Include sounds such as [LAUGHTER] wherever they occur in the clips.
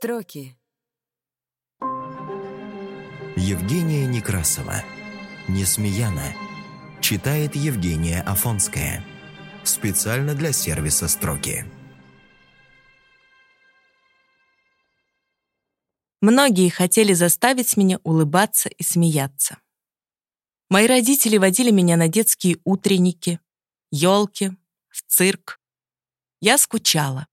Строки. Евгения Некрасова. Несмеяна. Читает Евгения Афонская. Специально для сервиса «Строки». Многие хотели заставить меня улыбаться и смеяться. Мои родители водили меня на детские утренники, елки, в цирк. Я скучала.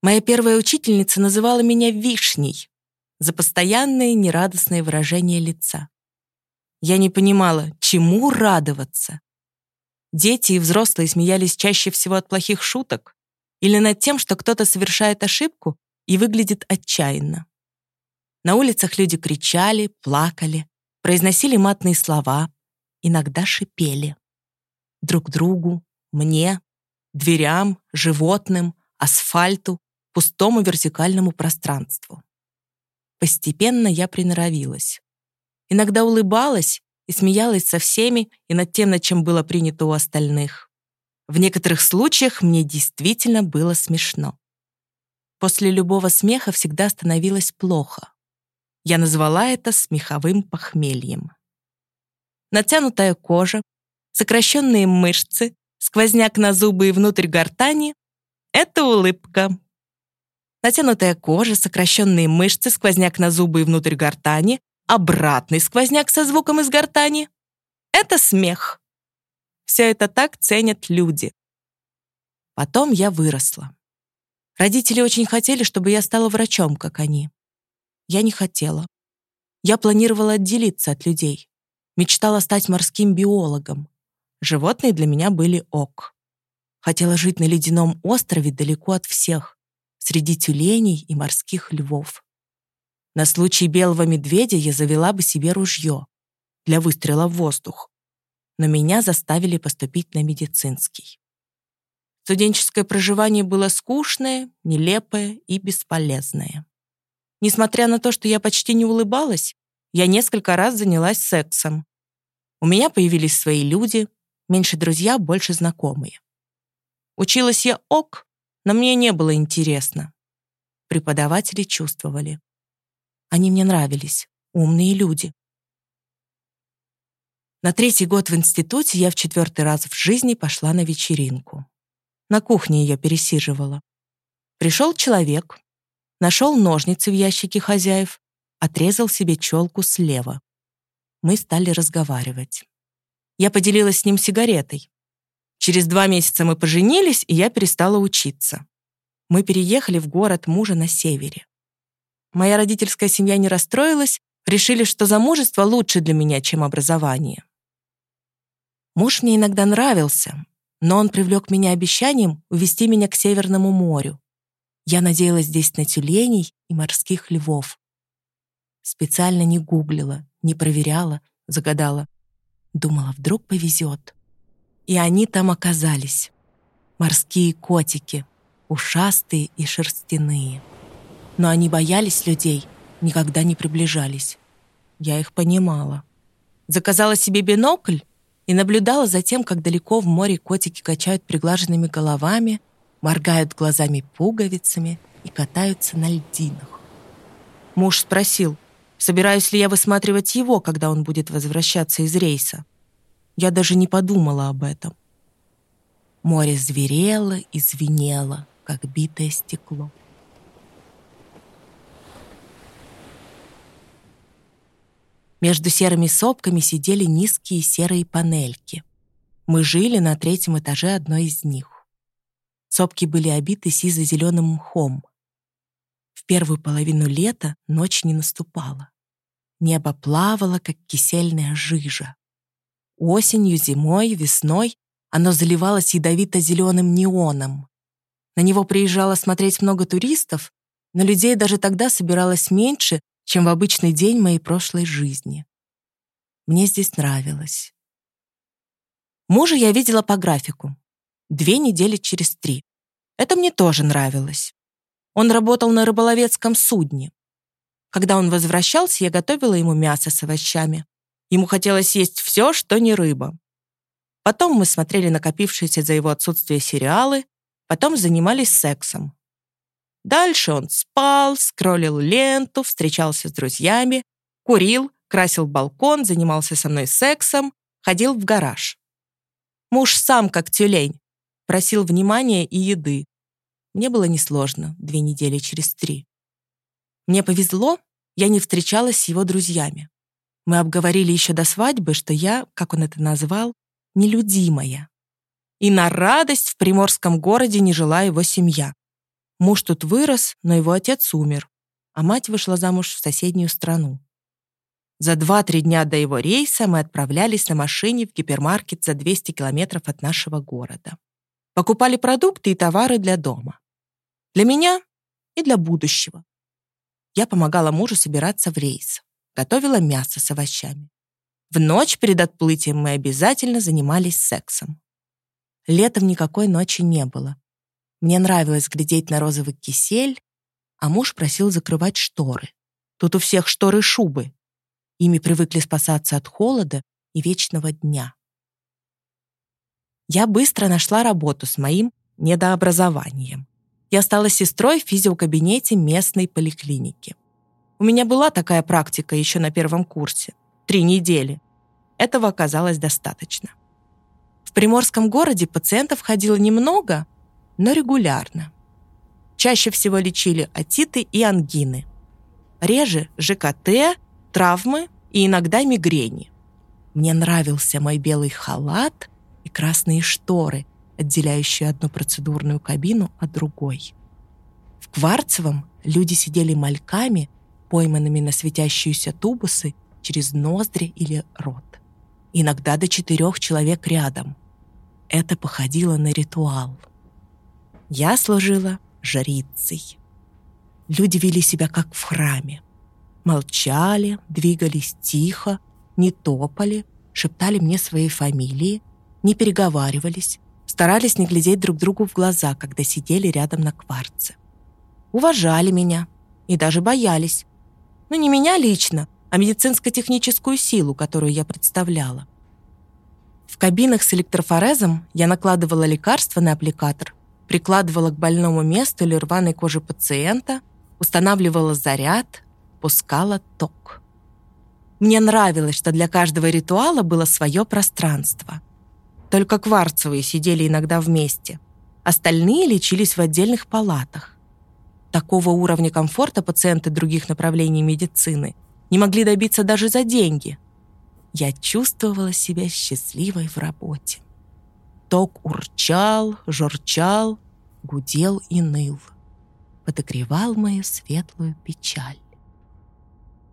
Моя первая учительница называла меня Вишней за постоянное нерадостное выражение лица. Я не понимала, чему радоваться. Дети и взрослые смеялись чаще всего от плохих шуток или над тем, что кто-то совершает ошибку и выглядит отчаянно. На улицах люди кричали, плакали, произносили матные слова, иногда шипели. Друг другу, мне, дверям, животным, асфальту, пустому вертикальному пространству. Постепенно я приноровилась. Иногда улыбалась и смеялась со всеми и над тем, над чем было принято у остальных. В некоторых случаях мне действительно было смешно. После любого смеха всегда становилось плохо. Я назвала это смеховым похмельем. Натянутая кожа, сокращенные мышцы, сквозняк на зубы и внутрь гортани — это улыбка. Натянутая кожа, сокращенные мышцы, сквозняк на зубы и внутрь гортани, обратный сквозняк со звуком из гортани — это смех. Все это так ценят люди. Потом я выросла. Родители очень хотели, чтобы я стала врачом, как они. Я не хотела. Я планировала отделиться от людей. Мечтала стать морским биологом. Животные для меня были ок. Хотела жить на ледяном острове далеко от всех, среди тюленей и морских львов. На случай белого медведя я завела бы себе ружье для выстрела в воздух. Но меня заставили поступить на медицинский. Студенческое проживание было скучное, нелепое и бесполезное. Несмотря на то, что я почти не улыбалась, я несколько раз занялась сексом. У меня появились свои люди, меньше друзья, больше знакомые. Училась я ок, но мне не было интересно. Преподаватели чувствовали. Они мне нравились, умные люди. На третий год в институте я в четвертый раз в жизни пошла на вечеринку. На кухне ее пересиживала. Пришел человек, Нашел ножницы в ящике хозяев, отрезал себе челку слева. Мы стали разговаривать. Я поделилась с ним сигаретой. Через два месяца мы поженились, и я перестала учиться. Мы переехали в город мужа на севере. Моя родительская семья не расстроилась, решили, что замужество лучше для меня, чем образование. Муж мне иногда нравился, но он привлек меня обещанием увезти меня к Северному морю. Я надеялась здесь на тюленей и морских львов. Специально не гуглила, не проверяла, загадала. Думала, вдруг повезет. И они там оказались. Морские котики, ушастые и шерстяные. Но они боялись людей, никогда не приближались. Я их понимала. Заказала себе бинокль и наблюдала за тем, как далеко в море котики качают приглаженными головами, моргают глазами-пуговицами и катаются на льдинах. Муж спросил, собираюсь ли я высматривать его, когда он будет возвращаться из рейса. Я даже не подумала об этом. Море зверело и звенело, как битое стекло. Между серыми сопками сидели низкие серые панельки. Мы жили на третьем этаже одной из них. Сопки были обиты сизо-зеленым мхом. В первую половину лета ночь не наступала. Небо плавало, как кисельная жижа. Осенью, зимой, весной оно заливалось ядовито-зеленым неоном. На него приезжало смотреть много туристов, но людей даже тогда собиралось меньше, чем в обычный день моей прошлой жизни. Мне здесь нравилось. Мужа я видела по графику две недели через три. Это мне тоже нравилось. Он работал на рыболовецком судне. Когда он возвращался, я готовила ему мясо с овощами. Ему хотелось есть все, что не рыба. Потом мы смотрели накопившиеся за его отсутствие сериалы, потом занимались сексом. Дальше он спал, скроллил ленту, встречался с друзьями, курил, красил балкон, занимался со мной сексом, ходил в гараж. Муж сам, как тюлень, просил внимания и еды. Мне было несложно, две недели через три. Мне повезло, я не встречалась с его друзьями. Мы обговорили еще до свадьбы, что я, как он это назвал, нелюдимая. И на радость в приморском городе не жила его семья. Муж тут вырос, но его отец умер, а мать вышла замуж в соседнюю страну. За 2-3 дня до его рейса мы отправлялись на машине в гипермаркет за 200 километров от нашего города. Покупали продукты и товары для дома. Для меня и для будущего. Я помогала мужу собираться в рейс. Готовила мясо с овощами. В ночь перед отплытием мы обязательно занимались сексом. Летом никакой ночи не было. Мне нравилось глядеть на розовый кисель, а муж просил закрывать шторы. Тут у всех шторы шубы. Ими привыкли спасаться от холода и вечного дня. Я быстро нашла работу с моим недообразованием. Я стала сестрой в физиокабинете местной поликлиники. У меня была такая практика еще на первом курсе. Три недели. Этого оказалось достаточно. В приморском городе пациентов ходило немного, но регулярно. Чаще всего лечили отиты и ангины. Реже ЖКТ, травмы и иногда мигрени. Мне нравился мой белый халат и красные шторы, отделяющие одну процедурную кабину от другой. В Кварцевом люди сидели мальками, пойманными на светящиеся тубусы через ноздри или рот. Иногда до четырех человек рядом. Это походило на ритуал. Я служила жрицей. Люди вели себя как в храме. Молчали, двигались тихо, не топали, шептали мне свои фамилии, не переговаривались, старались не глядеть друг другу в глаза, когда сидели рядом на кварце. Уважали меня и даже боялись. Но не меня лично, а медицинско-техническую силу, которую я представляла. В кабинах с электрофорезом я накладывала лекарства на аппликатор прикладывала к больному месту или рваной коже пациента, устанавливала заряд, пускала ток. Мне нравилось, что для каждого ритуала было свое пространство. Только кварцевые сидели иногда вместе. Остальные лечились в отдельных палатах. Такого уровня комфорта пациенты других направлений медицины не могли добиться даже за деньги. Я чувствовала себя счастливой в работе. Ток урчал, журчал, гудел и ныл. Подогревал мою светлую печаль.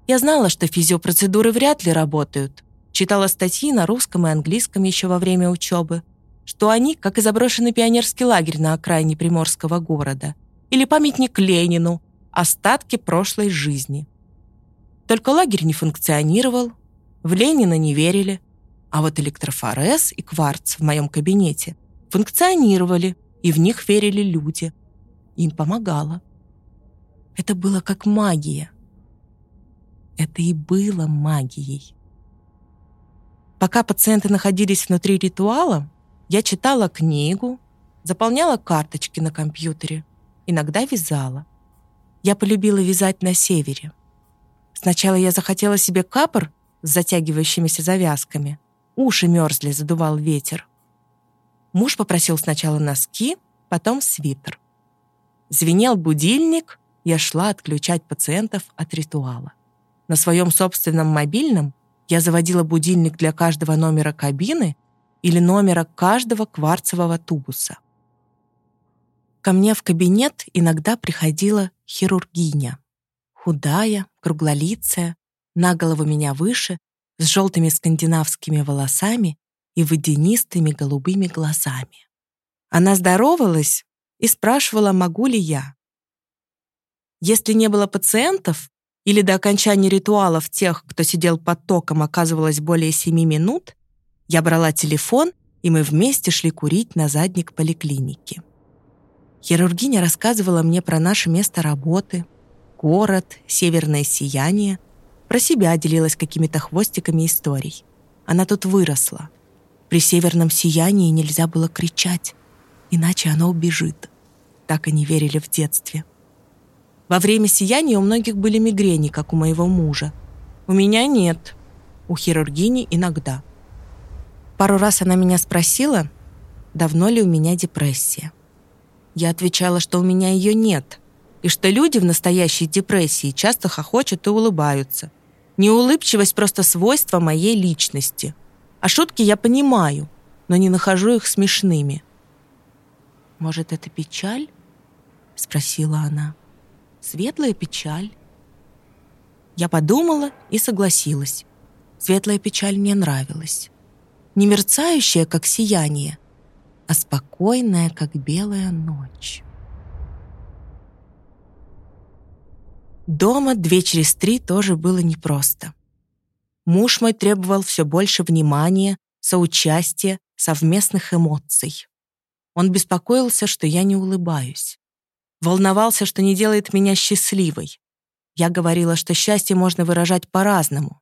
Я знала, что физиопроцедуры вряд ли работают. Читала статьи на русском и английском еще во время учебы, что они, как и заброшенный пионерский лагерь на окраине приморского города, или памятник Ленину, остатки прошлой жизни. Только лагерь не функционировал, в Ленина не верили, а вот электрофорез и кварц в моем кабинете функционировали, и в них верили люди. Им помогало. Это было как магия. Это и было магией. Пока пациенты находились внутри ритуала, я читала книгу, заполняла карточки на компьютере, иногда вязала. Я полюбила вязать на севере. Сначала я захотела себе капор с затягивающимися завязками, Уши мерзли, задувал ветер. Муж попросил сначала носки, потом свитер. Звенел будильник, я шла отключать пациентов от ритуала. На своем собственном мобильном я заводила будильник для каждого номера кабины или номера каждого кварцевого тубуса. Ко мне в кабинет иногда приходила хирургиня. Худая, круглолицая, на голову меня выше, с желтыми скандинавскими волосами и водянистыми голубыми глазами. Она здоровалась и спрашивала, могу ли я. Если не было пациентов или до окончания ритуалов тех, кто сидел под током, оказывалось более семи минут, я брала телефон, и мы вместе шли курить на задник поликлиники. Хирургиня рассказывала мне про наше место работы, город, северное сияние, про себя делилась какими-то хвостиками историй. Она тут выросла. При северном сиянии нельзя было кричать, иначе оно убежит. Так они верили в детстве. Во время сияния у многих были мигрени, как у моего мужа. У меня нет. У хирургини иногда. Пару раз она меня спросила, давно ли у меня депрессия. Я отвечала, что у меня ее нет, и что люди в настоящей депрессии часто хохочут и улыбаются. Неулыбчивость просто свойство моей личности. А шутки я понимаю, но не нахожу их смешными. «Может, это печаль?» — спросила она. «Светлая печаль». Я подумала и согласилась. Светлая печаль мне нравилась. Не мерцающая, как сияние, а спокойная, как белая ночь. Дома две через три тоже было непросто. Муж мой требовал все больше внимания, соучастия, совместных эмоций. Он беспокоился, что я не улыбаюсь. Волновался, что не делает меня счастливой. Я говорила, что счастье можно выражать по-разному.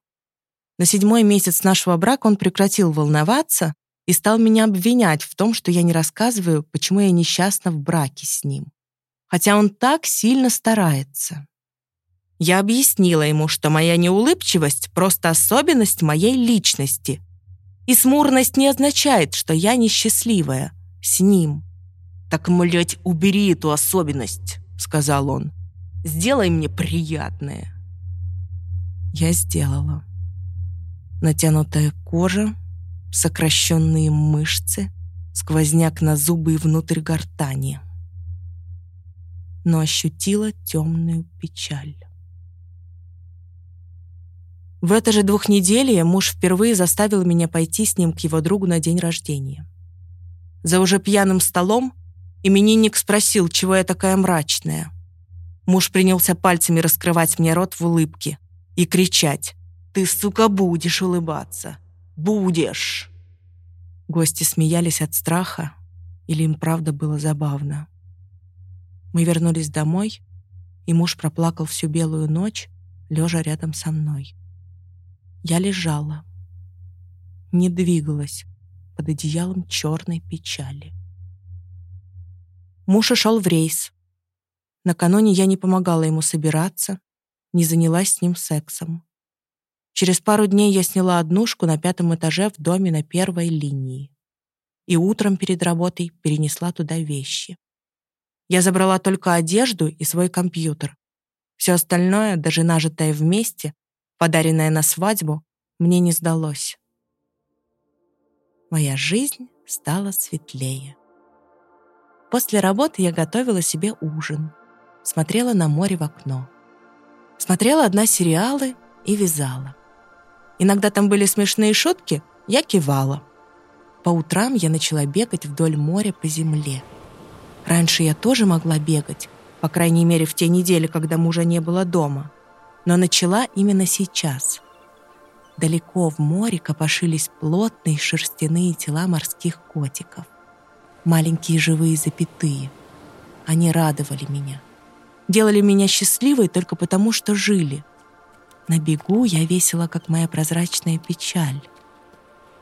На седьмой месяц нашего брака он прекратил волноваться и стал меня обвинять в том, что я не рассказываю, почему я несчастна в браке с ним. Хотя он так сильно старается. Я объяснила ему, что моя неулыбчивость — просто особенность моей личности. И смурность не означает, что я несчастливая с ним. «Так, млять, убери эту особенность», — сказал он. «Сделай мне приятное». Я сделала. Натянутая кожа, сокращенные мышцы, сквозняк на зубы и внутрь гортани. Но ощутила темную печаль. В это же двухнеделье муж впервые заставил меня пойти с ним к его другу на день рождения. За уже пьяным столом именинник спросил, чего я такая мрачная. Муж принялся пальцами раскрывать мне рот в улыбке и кричать «Ты, сука, будешь улыбаться! Будешь!» Гости смеялись от страха, или им правда было забавно. Мы вернулись домой, и муж проплакал всю белую ночь, лежа рядом со мной. Я лежала, не двигалась под одеялом черной печали. Муж ушел в рейс. Накануне я не помогала ему собираться, не занялась с ним сексом. Через пару дней я сняла однушку на пятом этаже в доме на первой линии. И утром перед работой перенесла туда вещи. Я забрала только одежду и свой компьютер. Все остальное, даже нажитое вместе, подаренное на свадьбу, мне не сдалось. Моя жизнь стала светлее. После работы я готовила себе ужин, смотрела на море в окно. Смотрела одна сериалы и вязала. Иногда там были смешные шутки, я кивала. По утрам я начала бегать вдоль моря по земле. Раньше я тоже могла бегать, по крайней мере в те недели, когда мужа не было дома – но начала именно сейчас. Далеко в море копошились плотные шерстяные тела морских котиков. Маленькие живые запятые. Они радовали меня. Делали меня счастливой только потому, что жили. На бегу я весела, как моя прозрачная печаль.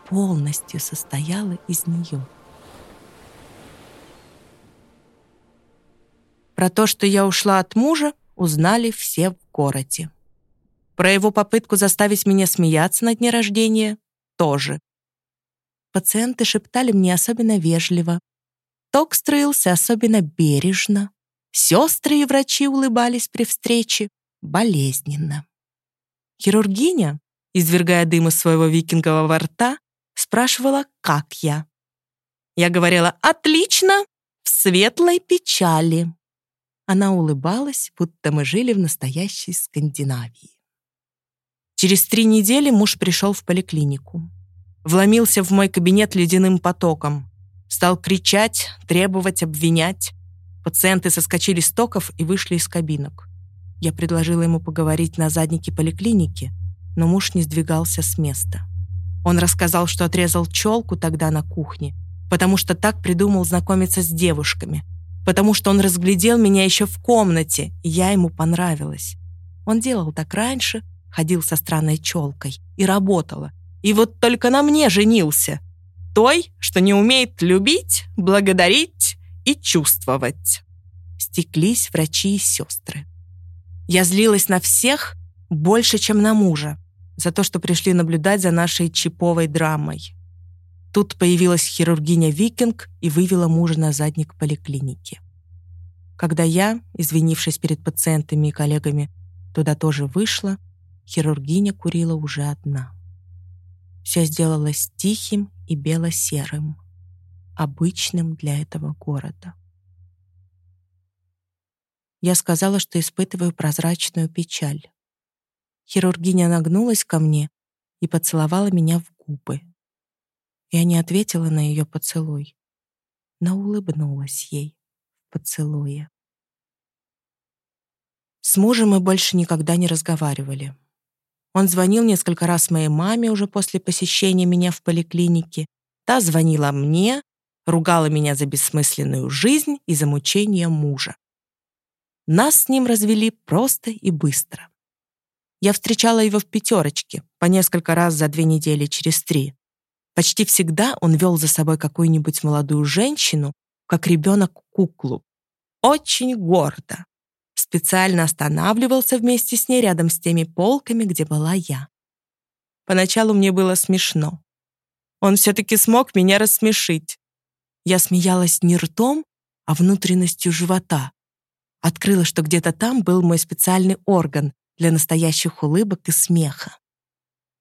Полностью состояла из нее. Про то, что я ушла от мужа, узнали все в городе. Про его попытку заставить меня смеяться на дне рождения тоже. Пациенты шептали мне особенно вежливо. Ток строился особенно бережно. Сестры и врачи улыбались при встрече болезненно. Хирургиня, извергая дым из своего викингового рта, спрашивала, как я. Я говорила «Отлично! В светлой печали!» Она улыбалась, будто мы жили в настоящей Скандинавии. Через три недели муж пришел в поликлинику. Вломился в мой кабинет ледяным потоком. Стал кричать, требовать, обвинять. Пациенты соскочили с токов и вышли из кабинок. Я предложила ему поговорить на заднике поликлиники, но муж не сдвигался с места. Он рассказал, что отрезал челку тогда на кухне, потому что так придумал знакомиться с девушками, потому что он разглядел меня еще в комнате, и я ему понравилась. Он делал так раньше, ходил со странной челкой и работала. И вот только на мне женился. Той, что не умеет любить, благодарить и чувствовать. Стеклись врачи и сестры. Я злилась на всех больше, чем на мужа, за то, что пришли наблюдать за нашей чиповой драмой. Тут появилась хирургиня Викинг и вывела мужа на задник поликлиники. Когда я, извинившись перед пациентами и коллегами, туда тоже вышла, хирургиня курила уже одна. Все сделалось тихим и бело-серым, обычным для этого города. Я сказала, что испытываю прозрачную печаль. Хирургиня нагнулась ко мне и поцеловала меня в губы. Я не ответила на ее поцелуй, но улыбнулась ей в поцелуе. С мужем мы больше никогда не разговаривали. Он звонил несколько раз моей маме уже после посещения меня в поликлинике. Та звонила мне, ругала меня за бессмысленную жизнь и за мучение мужа. Нас с ним развели просто и быстро. Я встречала его в пятерочке по несколько раз за две недели через три. Почти всегда он вел за собой какую-нибудь молодую женщину, как ребенок куклу. Очень гордо специально останавливался вместе с ней рядом с теми полками, где была я. Поначалу мне было смешно. Он все-таки смог меня рассмешить. Я смеялась не ртом, а внутренностью живота. Открыла, что где-то там был мой специальный орган для настоящих улыбок и смеха.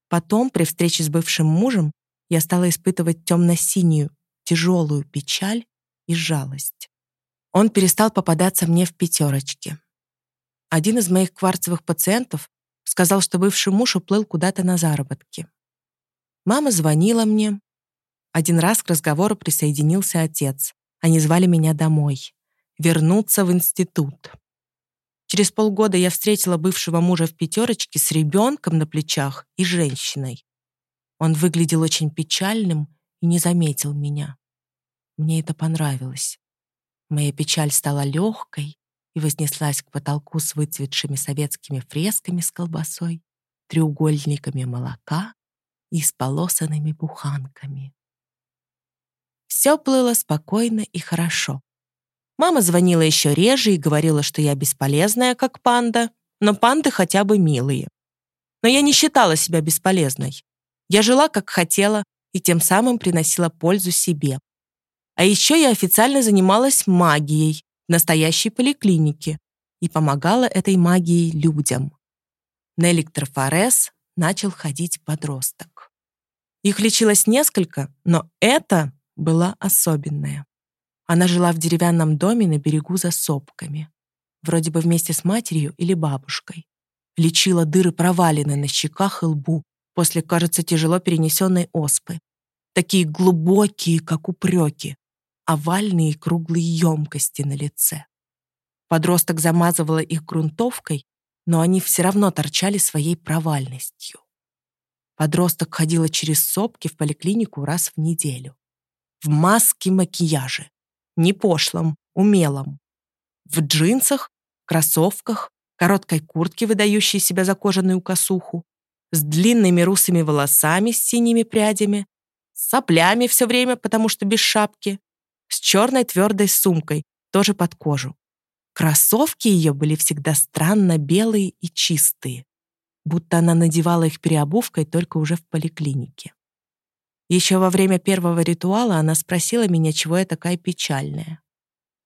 Потом, при встрече с бывшим мужем, я стала испытывать темно-синюю, тяжелую печаль и жалость. Он перестал попадаться мне в пятерочке. Один из моих кварцевых пациентов сказал, что бывший муж уплыл куда-то на заработки. Мама звонила мне. Один раз к разговору присоединился отец. Они звали меня домой. Вернуться в институт. Через полгода я встретила бывшего мужа в пятерочке с ребенком на плечах и женщиной. Он выглядел очень печальным и не заметил меня. Мне это понравилось. Моя печаль стала легкой, и вознеслась к потолку с выцветшими советскими фресками с колбасой, треугольниками молока и с полосанными буханками. Все плыло спокойно и хорошо. Мама звонила еще реже и говорила, что я бесполезная, как панда, но панды хотя бы милые. Но я не считала себя бесполезной. Я жила, как хотела, и тем самым приносила пользу себе. А еще я официально занималась магией, настоящей поликлинике и помогала этой магией людям. На электрофорез начал ходить подросток. Их лечилось несколько, но это была особенная. Она жила в деревянном доме на берегу за сопками. Вроде бы вместе с матерью или бабушкой. Лечила дыры провалины на щеках и лбу после, кажется, тяжело перенесенной оспы. Такие глубокие, как упреки, овальные круглые емкости на лице. Подросток замазывала их грунтовкой, но они все равно торчали своей провальностью. Подросток ходила через сопки в поликлинику раз в неделю. В маске макияже. Не пошлом, умелом. В джинсах, кроссовках, короткой куртке, выдающей себя за кожаную косуху, с длинными русыми волосами с синими прядями, с соплями все время, потому что без шапки, с черной твердой сумкой, тоже под кожу. Кроссовки ее были всегда странно белые и чистые, будто она надевала их переобувкой только уже в поликлинике. Еще во время первого ритуала она спросила меня, чего я такая печальная.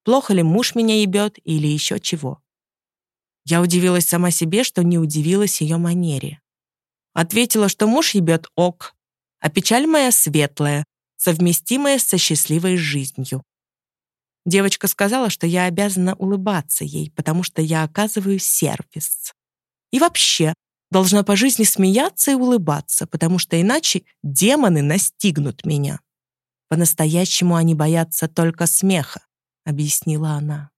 Плохо ли муж меня ебет или еще чего. Я удивилась сама себе, что не удивилась ее манере. Ответила, что муж ебет ок, а печаль моя светлая, совместимое со счастливой жизнью. Девочка сказала, что я обязана улыбаться ей, потому что я оказываю сервис. И вообще, должна по жизни смеяться и улыбаться, потому что иначе демоны настигнут меня. По-настоящему они боятся только смеха, объяснила она.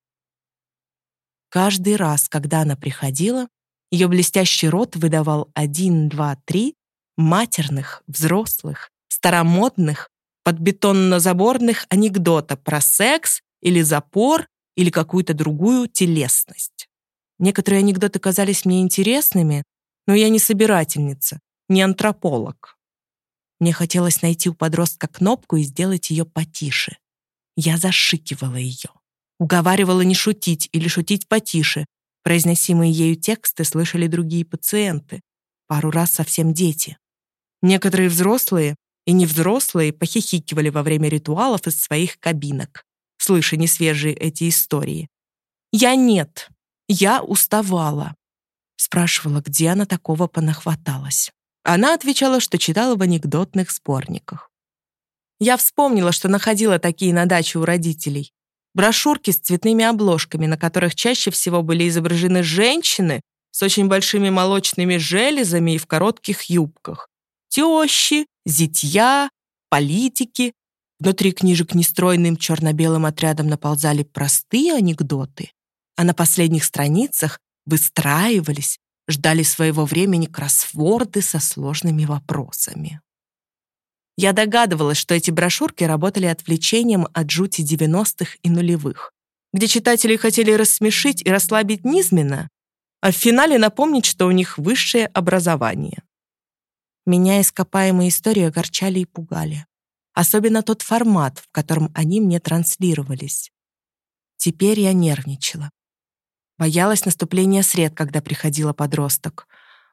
Каждый раз, когда она приходила, ее блестящий рот выдавал один, два, три матерных, взрослых, старомодных, подбетонно-заборных анекдота про секс или запор или какую-то другую телесность. Некоторые анекдоты казались мне интересными, но я не собирательница, не антрополог. Мне хотелось найти у подростка кнопку и сделать ее потише. Я зашикивала ее. Уговаривала не шутить или шутить потише, Произносимые ею тексты слышали другие пациенты, пару раз совсем дети. Некоторые взрослые и невзрослые похихикивали во время ритуалов из своих кабинок, слыша несвежие эти истории. Я нет, я уставала. Спрашивала, где она такого понахваталась. Она отвечала, что читала в анекдотных сборниках. Я вспомнила, что находила такие на даче у родителей. Брошюрки с цветными обложками, на которых чаще всего были изображены женщины с очень большими молочными железами и в коротких юбках. Тещи, зятья, политики. Внутри книжек нестройным черно-белым отрядом наползали простые анекдоты, а на последних страницах выстраивались, ждали своего времени кроссворды со сложными вопросами. Я догадывалась, что эти брошюрки работали отвлечением от жути 90-х и нулевых, где читатели хотели рассмешить и расслабить низменно, а в финале напомнить, что у них высшее образование. Меня ископаемые истории огорчали и пугали. Особенно тот формат, в котором они мне транслировались. Теперь я нервничала. Боялась наступления сред, когда приходила подросток.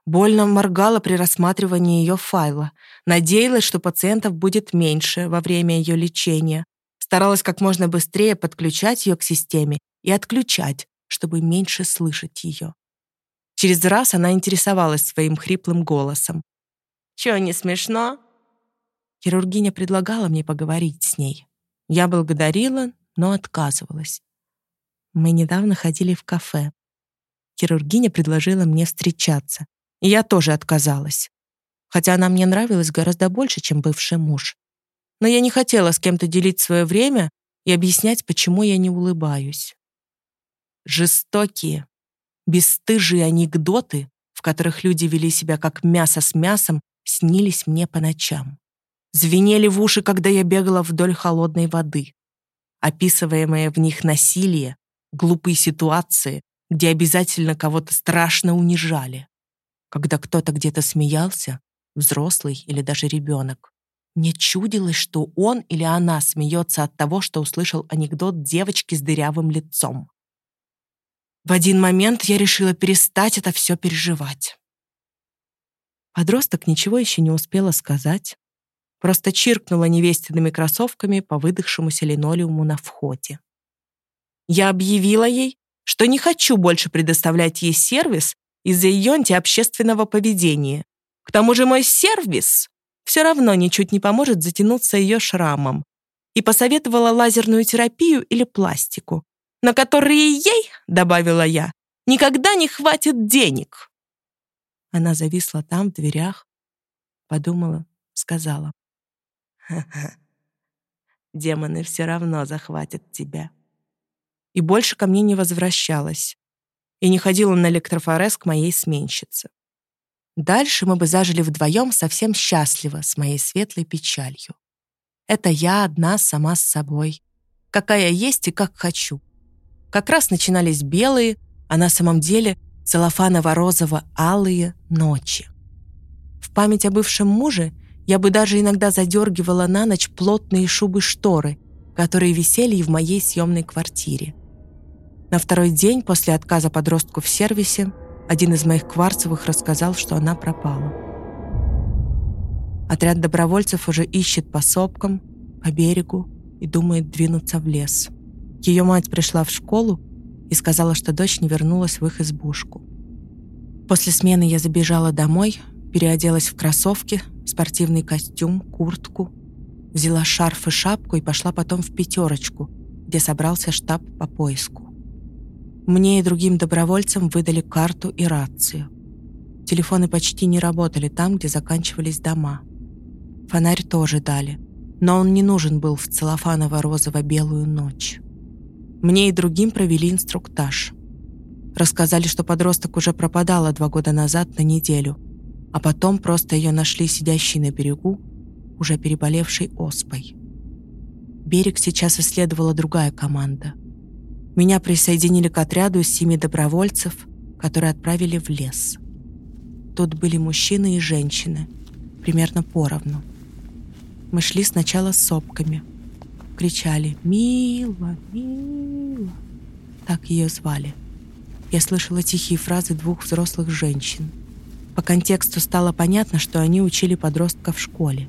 Больно моргала при рассматривании ее файла. Надеялась, что пациентов будет меньше во время ее лечения. Старалась как можно быстрее подключать ее к системе и отключать, чтобы меньше слышать ее. Через раз она интересовалась своим хриплым голосом. «Чё, не смешно?» Хирургиня предлагала мне поговорить с ней. Я благодарила, но отказывалась. Мы недавно ходили в кафе. Хирургиня предложила мне встречаться. И я тоже отказалась. Хотя она мне нравилась гораздо больше, чем бывший муж. Но я не хотела с кем-то делить свое время и объяснять, почему я не улыбаюсь. Жестокие, бесстыжие анекдоты, в которых люди вели себя как мясо с мясом, снились мне по ночам. Звенели в уши, когда я бегала вдоль холодной воды. Описываемое в них насилие, глупые ситуации, где обязательно кого-то страшно унижали когда кто-то где-то смеялся, взрослый или даже ребенок. Мне чудилось, что он или она смеется от того, что услышал анекдот девочки с дырявым лицом. В один момент я решила перестать это все переживать. Подросток ничего еще не успела сказать, просто чиркнула невестиными кроссовками по выдохшемуся линолеуму на входе. Я объявила ей, что не хочу больше предоставлять ей сервис из-за ее антиобщественного поведения. К тому же мой сервис все равно ничуть не поможет затянуться ее шрамом. И посоветовала лазерную терапию или пластику, на которые ей, добавила я, никогда не хватит денег. Она зависла там, в дверях, подумала, сказала. «Ха-ха, демоны все равно захватят тебя. И больше ко мне не возвращалась и не ходила на электрофорез к моей сменщице. Дальше мы бы зажили вдвоем совсем счастливо с моей светлой печалью. Это я одна сама с собой, какая есть и как хочу. Как раз начинались белые, а на самом деле целлофаново-розово-алые ночи. В память о бывшем муже я бы даже иногда задергивала на ночь плотные шубы-шторы, которые висели и в моей съемной квартире. На второй день после отказа подростку в сервисе один из моих кварцевых рассказал, что она пропала. Отряд добровольцев уже ищет по сопкам, по берегу и думает двинуться в лес. Ее мать пришла в школу и сказала, что дочь не вернулась в их избушку. После смены я забежала домой, переоделась в кроссовки, спортивный костюм, куртку, взяла шарф и шапку и пошла потом в пятерочку, где собрался штаб по поиску. Мне и другим добровольцам выдали карту и рацию. Телефоны почти не работали там, где заканчивались дома. Фонарь тоже дали, но он не нужен был в целлофаново-розово-белую ночь. Мне и другим провели инструктаж. Рассказали, что подросток уже пропадала два года назад на неделю, а потом просто ее нашли сидящей на берегу, уже переболевшей оспой. Берег сейчас исследовала другая команда – меня присоединили к отряду из семи добровольцев, которые отправили в лес. Тут были мужчины и женщины, примерно поровну. Мы шли сначала с сопками. Кричали «Мила! Мила!» Так ее звали. Я слышала тихие фразы двух взрослых женщин. По контексту стало понятно, что они учили подростка в школе.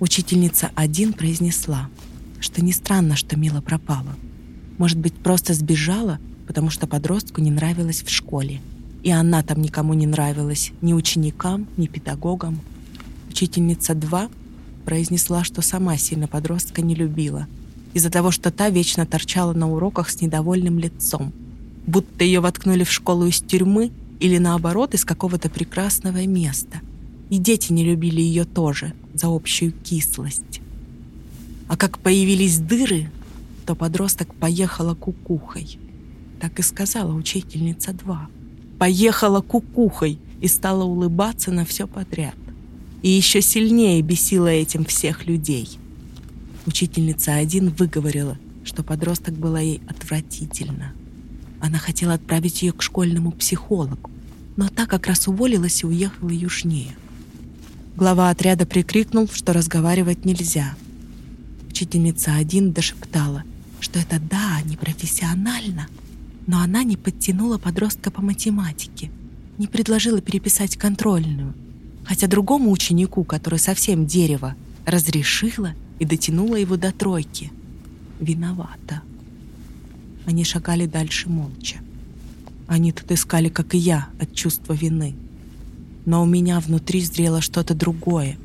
Учительница один произнесла, что не странно, что Мила пропала. Может быть, просто сбежала, потому что подростку не нравилось в школе. И она там никому не нравилась, ни ученикам, ни педагогам. Учительница 2 произнесла, что сама сильно подростка не любила, из-за того, что та вечно торчала на уроках с недовольным лицом, будто ее воткнули в школу из тюрьмы или наоборот из какого-то прекрасного места. И дети не любили ее тоже за общую кислость. А как появились дыры, то подросток поехала кукухой. Так и сказала учительница 2. Поехала кукухой и стала улыбаться на все подряд. И еще сильнее бесила этим всех людей. Учительница 1 выговорила, что подросток была ей отвратительно. Она хотела отправить ее к школьному психологу, но та как раз уволилась и уехала южнее. Глава отряда прикрикнул, что разговаривать нельзя. Учительница один дошептала, что это да, непрофессионально, но она не подтянула подростка по математике, не предложила переписать контрольную, хотя другому ученику, который совсем дерево, разрешила и дотянула его до тройки. Виновата. Они шагали дальше молча. Они тут искали, как и я, от чувства вины. Но у меня внутри зрело что-то другое.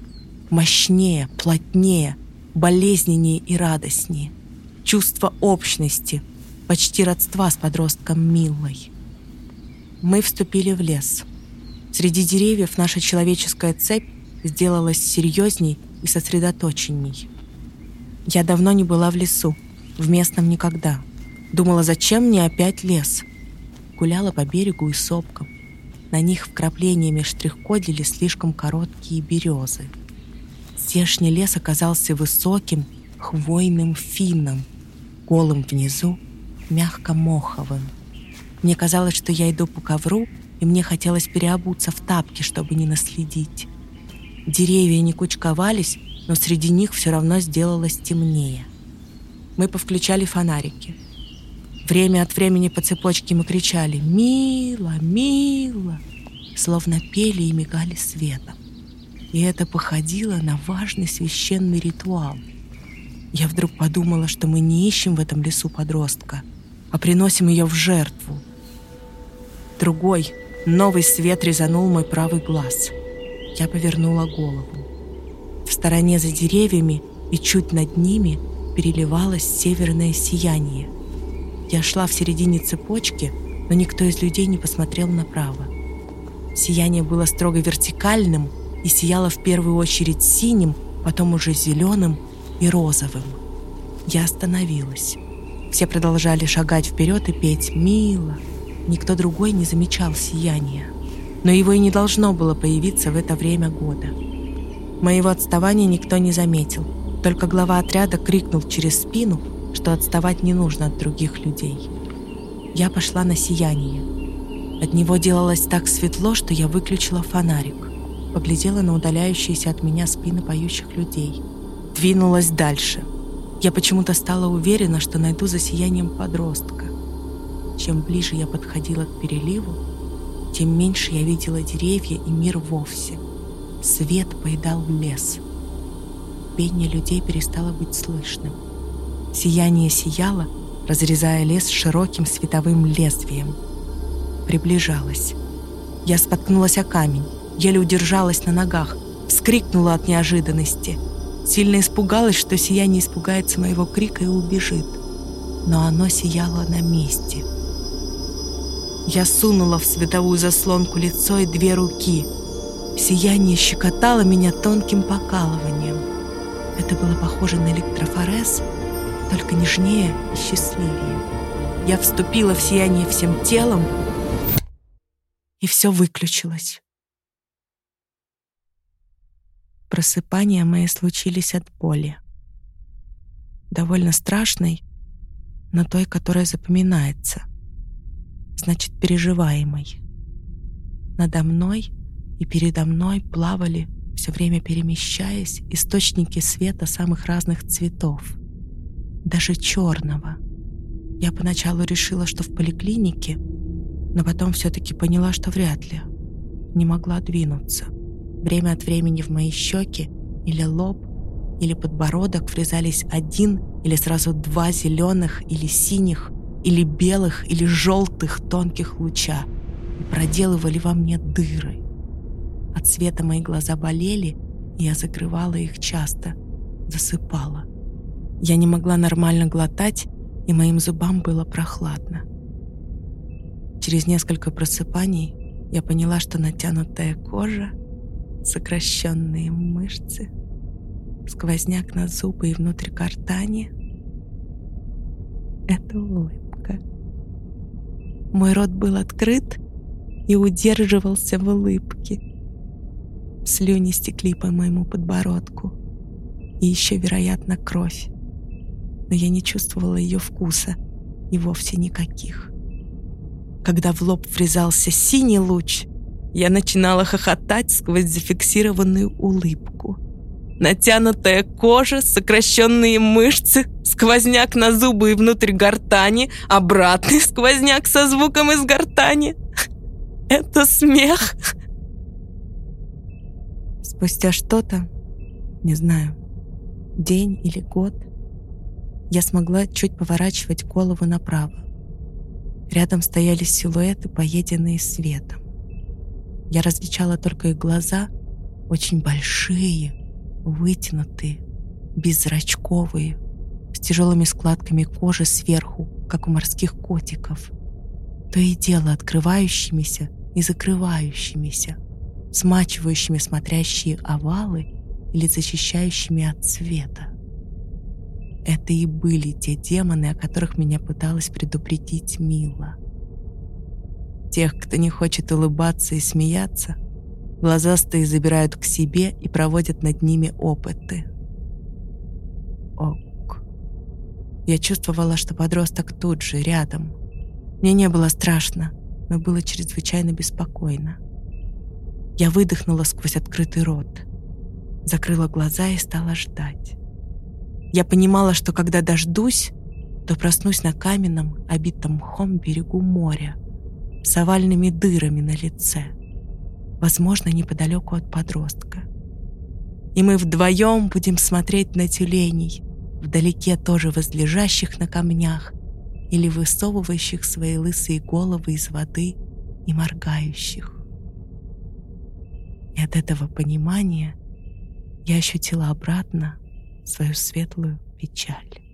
Мощнее, плотнее, болезненнее и радостнее. Чувство общности, почти родства с подростком Милой. Мы вступили в лес. Среди деревьев наша человеческая цепь сделалась серьезней и сосредоточенней. Я давно не была в лесу, в местном никогда — Думала, зачем мне опять лес? Гуляла по берегу и сопкам. На них вкраплениями штрих-кодили слишком короткие березы. Здешний лес оказался высоким, хвойным финном, голым внизу, мягко моховым. Мне казалось, что я иду по ковру, и мне хотелось переобуться в тапки, чтобы не наследить. Деревья не кучковались, но среди них все равно сделалось темнее. Мы повключали фонарики — Время от времени по цепочке мы кричали «Мило! Мило!», словно пели и мигали светом. И это походило на важный священный ритуал. Я вдруг подумала, что мы не ищем в этом лесу подростка, а приносим ее в жертву. Другой, новый свет резанул мой правый глаз. Я повернула голову. В стороне за деревьями и чуть над ними переливалось северное сияние. Я шла в середине цепочки, но никто из людей не посмотрел направо. Сияние было строго вертикальным и сияло в первую очередь синим, потом уже зеленым и розовым. Я остановилась. Все продолжали шагать вперед и петь «Мило». Никто другой не замечал сияния. Но его и не должно было появиться в это время года. Моего отставания никто не заметил. Только глава отряда крикнул через спину – что отставать не нужно от других людей. Я пошла на сияние. От него делалось так светло, что я выключила фонарик. Поглядела на удаляющиеся от меня спины поющих людей. Двинулась дальше. Я почему-то стала уверена, что найду за сиянием подростка. Чем ближе я подходила к переливу, тем меньше я видела деревья и мир вовсе. Свет поедал лес. Пение людей перестало быть слышным. Сияние сияло, разрезая лес широким световым лезвием. Приближалось. Я споткнулась о камень, еле удержалась на ногах, вскрикнула от неожиданности. Сильно испугалась, что сияние испугается моего крика и убежит. Но оно сияло на месте. Я сунула в световую заслонку лицо и две руки. Сияние щекотало меня тонким покалыванием. Это было похоже на электрофорез — только нежнее и счастливее. Я вступила в сияние всем телом, и все выключилось. Просыпания мои случились от боли. Довольно страшной, но той, которая запоминается. Значит, переживаемой. Надо мной и передо мной плавали, все время перемещаясь, источники света самых разных цветов — даже черного. Я поначалу решила, что в поликлинике но потом все-таки поняла, что вряд ли. Не могла двинуться. Время от времени в мои щеки или лоб, или подбородок врезались один или сразу два зеленых или синих, или белых, или желтых тонких луча и проделывали во мне дыры. От света мои глаза болели, и я закрывала их часто, засыпала. Я не могла нормально глотать, и моим зубам было прохладно. Через несколько просыпаний я поняла, что натянутая кожа, сокращенные мышцы, сквозняк на зубы и внутрь гортани — это улыбка. Мой рот был открыт и удерживался в улыбке. Слюни стекли по моему подбородку. И еще, вероятно, кровь. Но я не чувствовала ее вкуса и вовсе никаких. Когда в лоб врезался синий луч, я начинала хохотать сквозь зафиксированную улыбку. Натянутая кожа, сокращенные мышцы, сквозняк на зубы и внутрь гортани, обратный сквозняк со звуком из гортани. [LAUGHS] Это смех. Спустя что-то, не знаю, день или год, я смогла чуть поворачивать голову направо. Рядом стояли силуэты, поеденные светом. Я различала только их глаза, очень большие, вытянутые, беззрачковые, с тяжелыми складками кожи сверху, как у морских котиков, то и дело открывающимися и закрывающимися, смачивающими смотрящие овалы или защищающими от света. Это и были те демоны, о которых меня пыталась предупредить Мила. Тех, кто не хочет улыбаться и смеяться, глазастые забирают к себе и проводят над ними опыты. Ок. Я чувствовала, что подросток тут же, рядом. Мне не было страшно, но было чрезвычайно беспокойно. Я выдохнула сквозь открытый рот, закрыла глаза и стала ждать. Я понимала, что когда дождусь, то проснусь на каменном, обитом мхом берегу моря, с овальными дырами на лице, возможно, неподалеку от подростка. И мы вдвоем будем смотреть на тюленей, вдалеке тоже возлежащих на камнях или высовывающих свои лысые головы из воды и моргающих. И от этого понимания я ощутила обратно свою светлую печаль.